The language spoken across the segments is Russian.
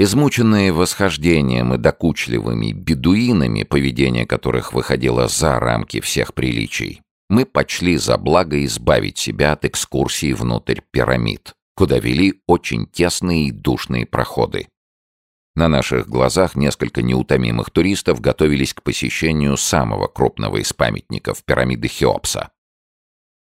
Измученные восхождением и докучливыми бедуинами, поведение которых выходило за рамки всех приличий, мы почли за благо избавить себя от экскурсии внутрь пирамид, куда вели очень тесные и душные проходы. На наших глазах несколько неутомимых туристов готовились к посещению самого крупного из памятников пирамиды Хеопса.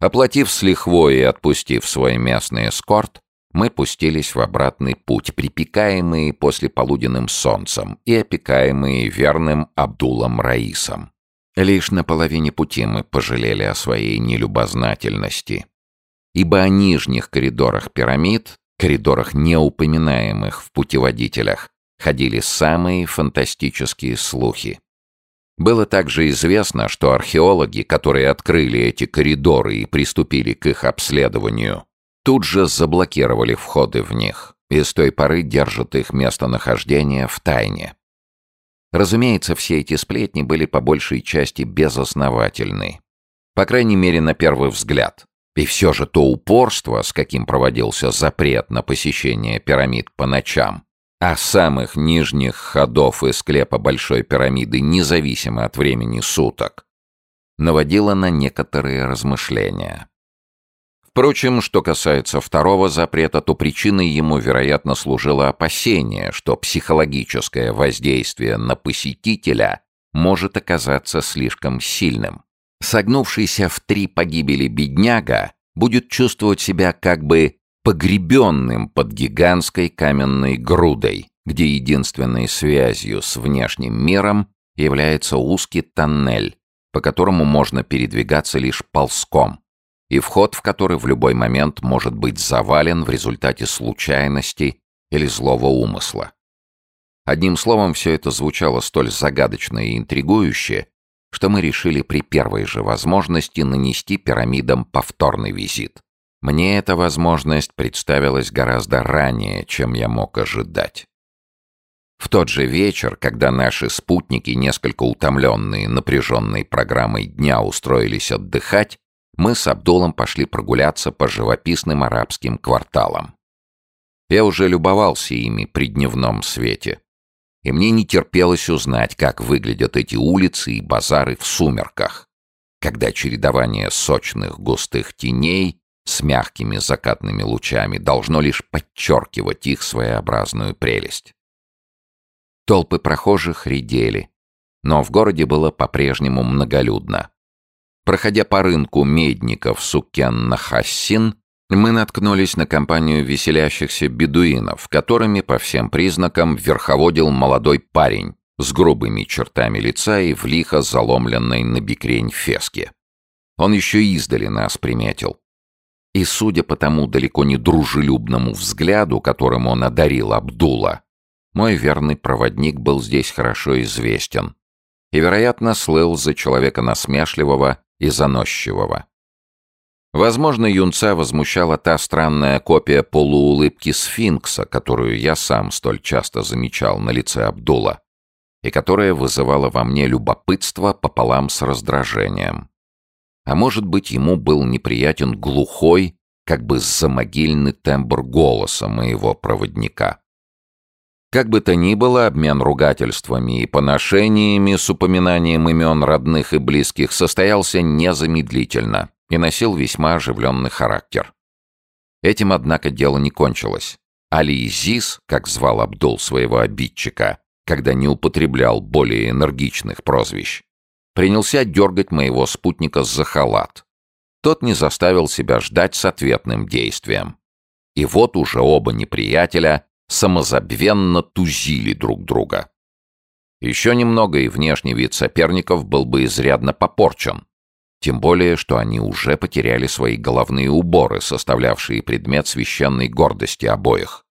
Оплатив с лихвой и отпустив свой местный эскорт, мы пустились в обратный путь, припекаемые после полуденным солнцем и опекаемые верным Абдулом Раисом. Лишь на половине пути мы пожалели о своей нелюбознательности, ибо о нижних коридорах пирамид, коридорах неупоминаемых в путеводителях, ходили самые фантастические слухи. Было также известно, что археологи, которые открыли эти коридоры и приступили к их обследованию, тут же заблокировали входы в них и с той поры держат их местонахождение в тайне. Разумеется, все эти сплетни были по большей части безосновательны. По крайней мере, на первый взгляд. И все же то упорство, с каким проводился запрет на посещение пирамид по ночам, а самых нижних ходов и склепа Большой пирамиды, независимо от времени суток, наводило на некоторые размышления. Впрочем, что касается второго запрета, то причиной ему, вероятно, служило опасение, что психологическое воздействие на посетителя может оказаться слишком сильным. Согнувшийся в три погибели бедняга будет чувствовать себя как бы погребенным под гигантской каменной грудой, где единственной связью с внешним миром является узкий тоннель, по которому можно передвигаться лишь ползком, и вход в который в любой момент может быть завален в результате случайности или злого умысла. Одним словом, все это звучало столь загадочно и интригующе, что мы решили при первой же возможности нанести пирамидам повторный визит. Мне эта возможность представилась гораздо ранее, чем я мог ожидать. В тот же вечер, когда наши спутники, несколько утомленные напряженной программой дня, устроились отдыхать, мы с Абдулом пошли прогуляться по живописным арабским кварталам. Я уже любовался ими при дневном свете, и мне не терпелось узнать, как выглядят эти улицы и базары в сумерках, когда чередование сочных густых теней с мягкими закатными лучами должно лишь подчеркивать их своеобразную прелесть. Толпы прохожих редели, но в городе было по-прежнему многолюдно. Проходя по рынку медников Суккен-Хассин, мы наткнулись на компанию веселящихся бедуинов, которыми по всем признакам верховодил молодой парень с грубыми чертами лица и в лихо заломленной на бикрень феске. Он еще издали нас приметил. И, судя по тому далеко не дружелюбному взгляду, которым он одарил Абдула, мой верный проводник был здесь хорошо известен и, вероятно, слыл за человека насмешливого и заносчивого. Возможно, юнца возмущала та странная копия полуулыбки сфинкса, которую я сам столь часто замечал на лице Абдула, и которая вызывала во мне любопытство пополам с раздражением. А может быть, ему был неприятен глухой, как бы замогильный тембр голоса моего проводника. Как бы то ни было, обмен ругательствами и поношениями с упоминанием имен родных и близких состоялся незамедлительно и носил весьма оживленный характер. Этим, однако, дело не кончилось. Али Зис, как звал Абдул своего обидчика, когда не употреблял более энергичных прозвищ, принялся дергать моего спутника за халат. Тот не заставил себя ждать с ответным действием. И вот уже оба неприятеля самозабвенно тузили друг друга. Еще немного, и внешний вид соперников был бы изрядно попорчен. Тем более, что они уже потеряли свои головные уборы, составлявшие предмет священной гордости обоих.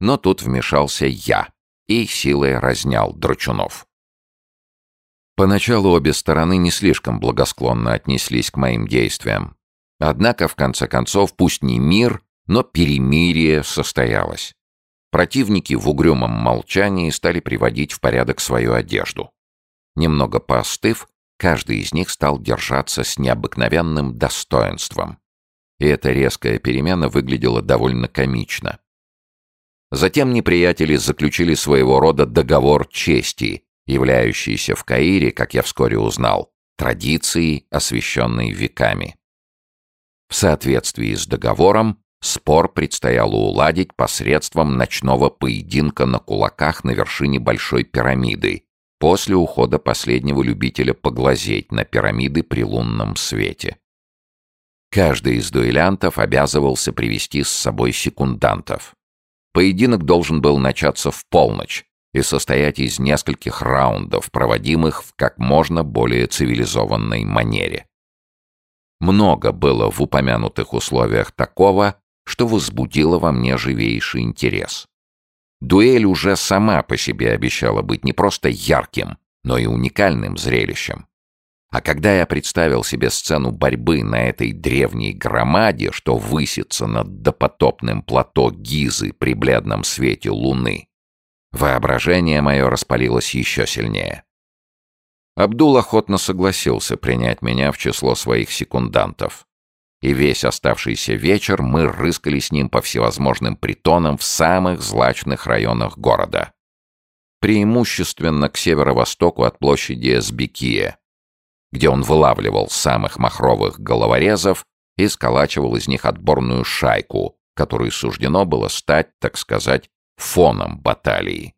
Но тут вмешался я и силой разнял Драчунов. Поначалу обе стороны не слишком благосклонно отнеслись к моим действиям. Однако, в конце концов, пусть не мир, но перемирие состоялось. Противники в угрюмом молчании стали приводить в порядок свою одежду. Немного поостыв, каждый из них стал держаться с необыкновенным достоинством. И эта резкая перемена выглядела довольно комично. Затем неприятели заключили своего рода договор чести, являющийся в Каире, как я вскоре узнал, традицией, освященной веками. В соответствии с договором, спор предстояло уладить посредством ночного поединка на кулаках на вершине Большой пирамиды, после ухода последнего любителя поглазеть на пирамиды при лунном свете. Каждый из дуэлянтов обязывался привести с собой секундантов. Поединок должен был начаться в полночь и состоять из нескольких раундов, проводимых в как можно более цивилизованной манере. Много было в упомянутых условиях такого, что возбудило во мне живейший интерес. Дуэль уже сама по себе обещала быть не просто ярким, но и уникальным зрелищем. А когда я представил себе сцену борьбы на этой древней громаде, что высится над допотопным плато Гизы при бледном свете луны, воображение мое распалилось еще сильнее. Абдул охотно согласился принять меня в число своих секундантов. И весь оставшийся вечер мы рыскали с ним по всевозможным притонам в самых злачных районах города. Преимущественно к северо-востоку от площади Эсбекия, где он вылавливал самых махровых головорезов и сколачивал из них отборную шайку, которой суждено было стать, так сказать, фоном баталии.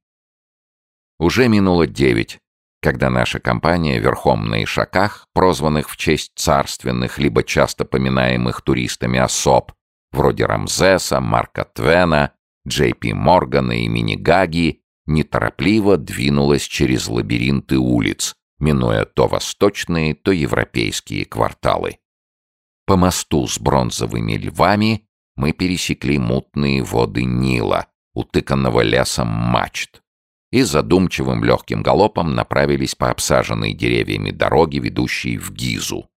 Уже минуло девять, когда наша компания верхом на ишаках, прозванных в честь царственных, либо часто поминаемых туристами особ, вроде Рамзеса, Марка Твена, Джей Пи Моргана и Минигаги, неторопливо двинулась через лабиринты улиц, минуя то восточные, то европейские кварталы. По мосту с бронзовыми львами мы пересекли мутные воды Нила, утыканного лесом мачт и задумчивым легким галопом направились по обсаженной деревьями дороге, ведущей в Гизу.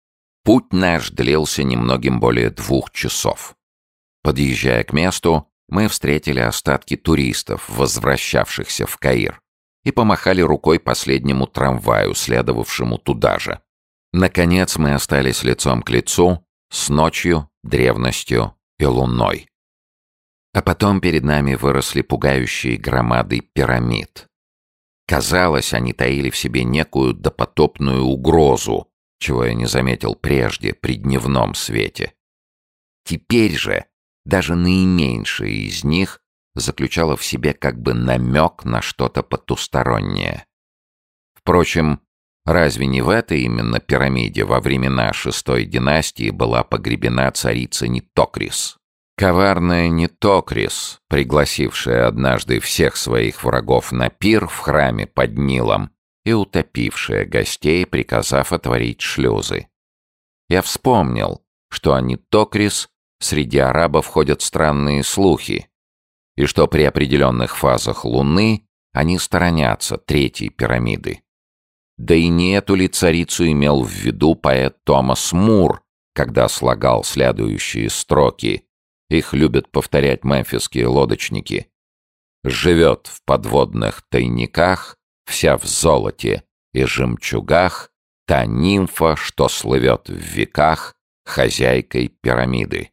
Путь наш длился немногим более двух часов. Подъезжая к месту, мы встретили остатки туристов, возвращавшихся в Каир, и помахали рукой последнему трамваю, следовавшему туда же. Наконец мы остались лицом к лицу с ночью, древностью и луной. А потом перед нами выросли пугающие громады пирамид. Казалось, они таили в себе некую допотопную угрозу, чего я не заметил прежде при дневном свете. Теперь же даже наименьшая из них заключала в себе как бы намек на что-то потустороннее. Впрочем, разве не в этой именно пирамиде во времена шестой династии была погребена царица Нитокрис? Коварная Нитокрис, пригласившая однажды всех своих врагов на пир в храме под Нилом и утопившая гостей, приказав отворить шлюзы. Я вспомнил, что о Нитокрис среди арабов ходят странные слухи, и что при определенных фазах Луны они сторонятся третьей пирамиды. Да и не эту ли царицу имел в виду поэт Томас Мур, когда слагал следующие строки — их любят повторять мемфисские лодочники. Живет в подводных тайниках, вся в золоте и жемчугах, та нимфа, что слывет в веках хозяйкой пирамиды.